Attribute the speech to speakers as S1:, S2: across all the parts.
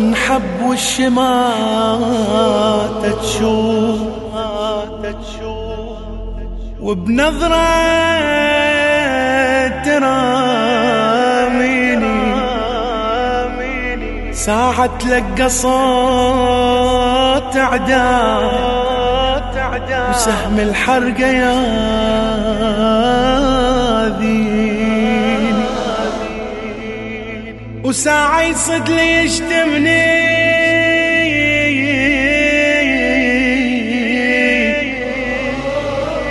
S1: أنحب والشماتة تشوف وبنظرة تراميني. ساعة تلقى صوت عداء وسهم الحرقة يا ذيني وساعة يصد لي يشتمني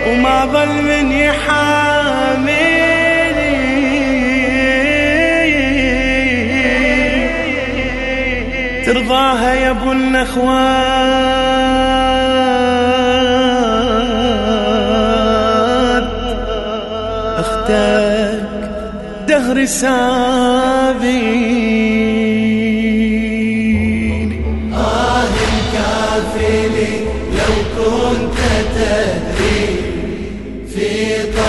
S1: وما ظل من يحاميني ترضاها يا أبو النخوات أختك دهر سابيني
S2: آه الكافلي لو كنت تدري في طف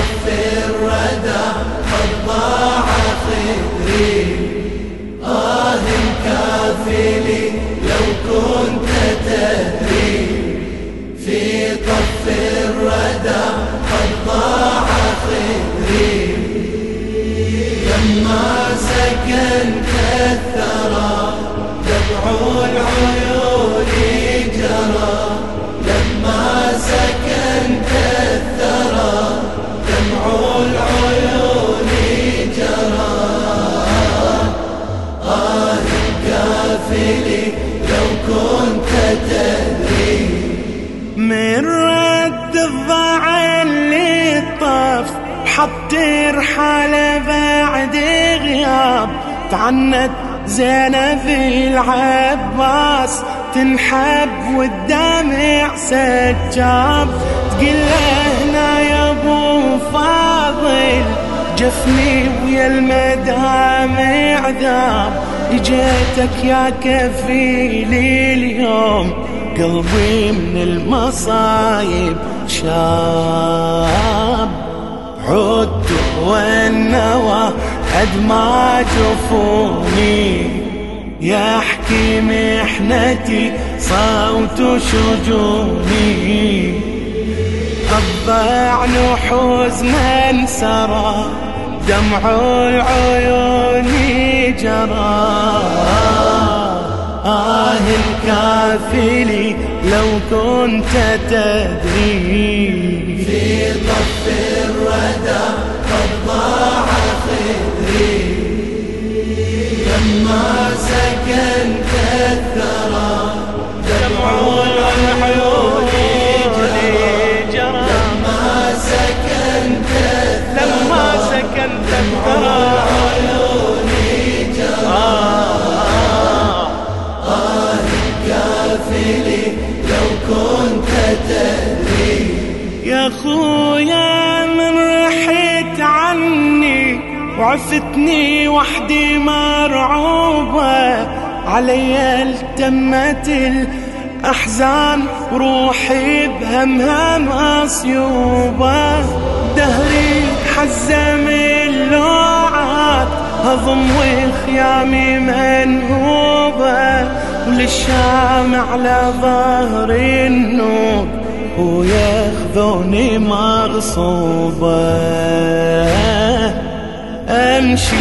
S1: تعنت زينب العباس تنحب والدمع سجاب. تقول له هنا يا أبو فاضل جفني ويا المدامع ذاب إجيتك يا كفيلي اليوم قلبي من المصايب شاب. عدت والنوى قد ما جفوني يحكي محنتي صوت شجوني. الضعن حزنا سرى دمع العيون جرى. آه الكافلي لو كنت تدري.
S2: في طف الردى قد ضاع
S1: وعفتني وحدي مرعوبة علي التمت الأحزان وروحي بهمها مصيوبة دهري حزم اللوعات هضم وخيامي منهوبة وللشام على ظهر النور وياخذوني مغصوبة أمشي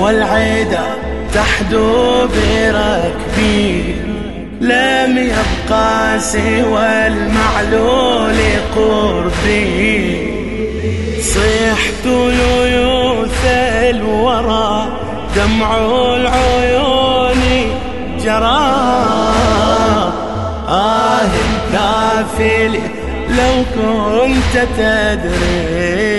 S1: والعيدة تحدو بركبي لم يبقى سوى المعلول قربي. صيحت ليوث الورى دمع العيون جرى. آه الكافل لو كنت تدري.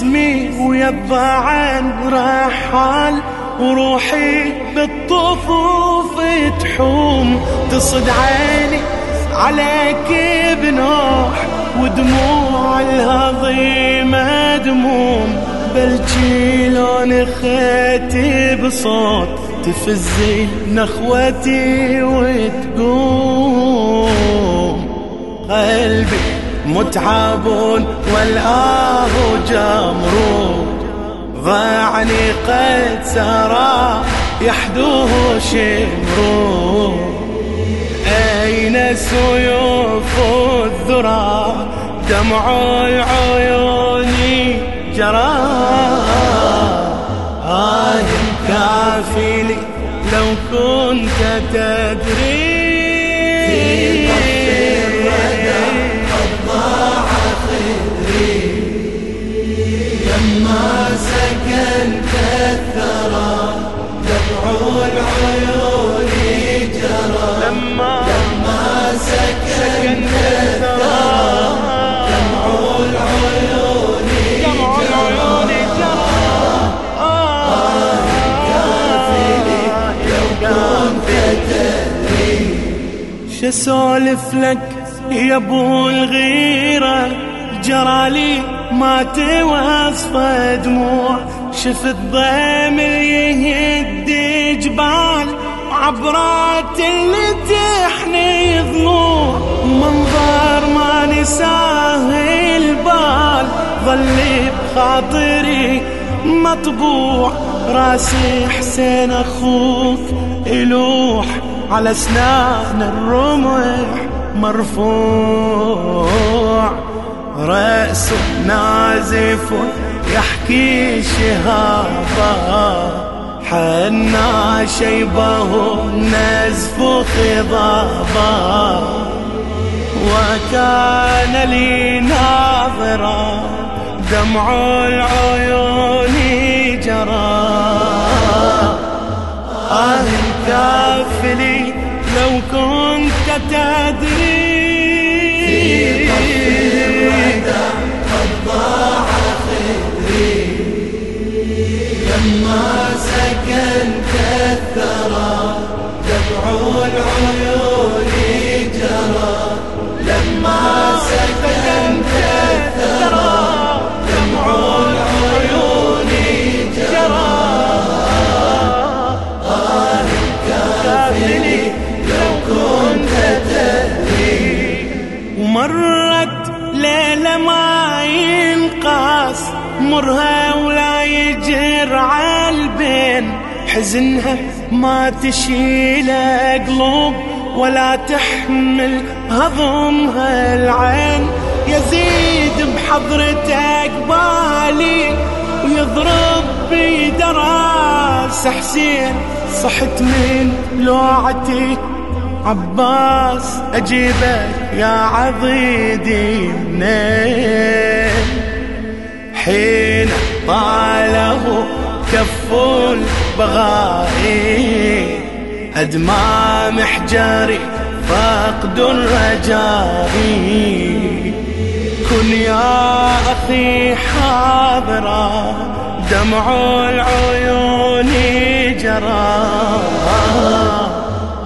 S1: جسمي ويضعن رحال وروحي بالطفوف تحوم. تصد عيني عليك بنوح ودموع الهضيمة دموم بلجي لون خيتي بصوت تفزي نخوتي وتقوم. قلبي متعب والآه جمرون ضاعني قد سرى يحدوه شمرو أين سيوف الذرى؟ دمع العيون جرى. آه كافلي لو كنت تدري. شسولف لك يا ابو الغيرة جرالي ما توصف دموع شفت ضيم يهد جبال عبرات اللي تحني ضلوع منظر ما نساه البال ظل بخاطري مطبوع. راسي حسين أخوك يلوح. على أسنان الرمح مرفوع. رأسه نازف يحكي شهابا. حنا شيبه نزف خضابا. وكان لي ناظرا دمع العيون جرى. آه كافلي لو كنت تدري.
S2: في قد ضاع
S1: ينقاس مرها ولا يجر عالبين. حزنها ما تشيل قلوب ولا تحمل هضمها العين. يزيد بحضرتك بالي ويضرب بدراس حسين. صحت من لوعتي عباس أجيبك يا عضيدي منين؟ حين طاله كف البغائي أدمى محجري فقد الرجاء كن يا أخي حاضرا دمع العيون جرى.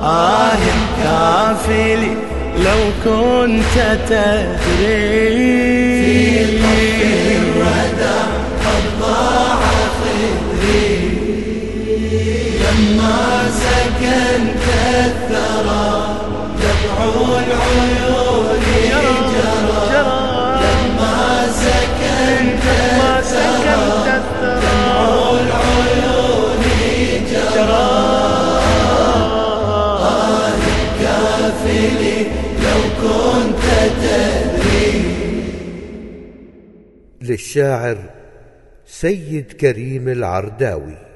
S1: آه
S2: كافلي لو كنت تدري.
S3: للشاعر سيد كريم العرداوي.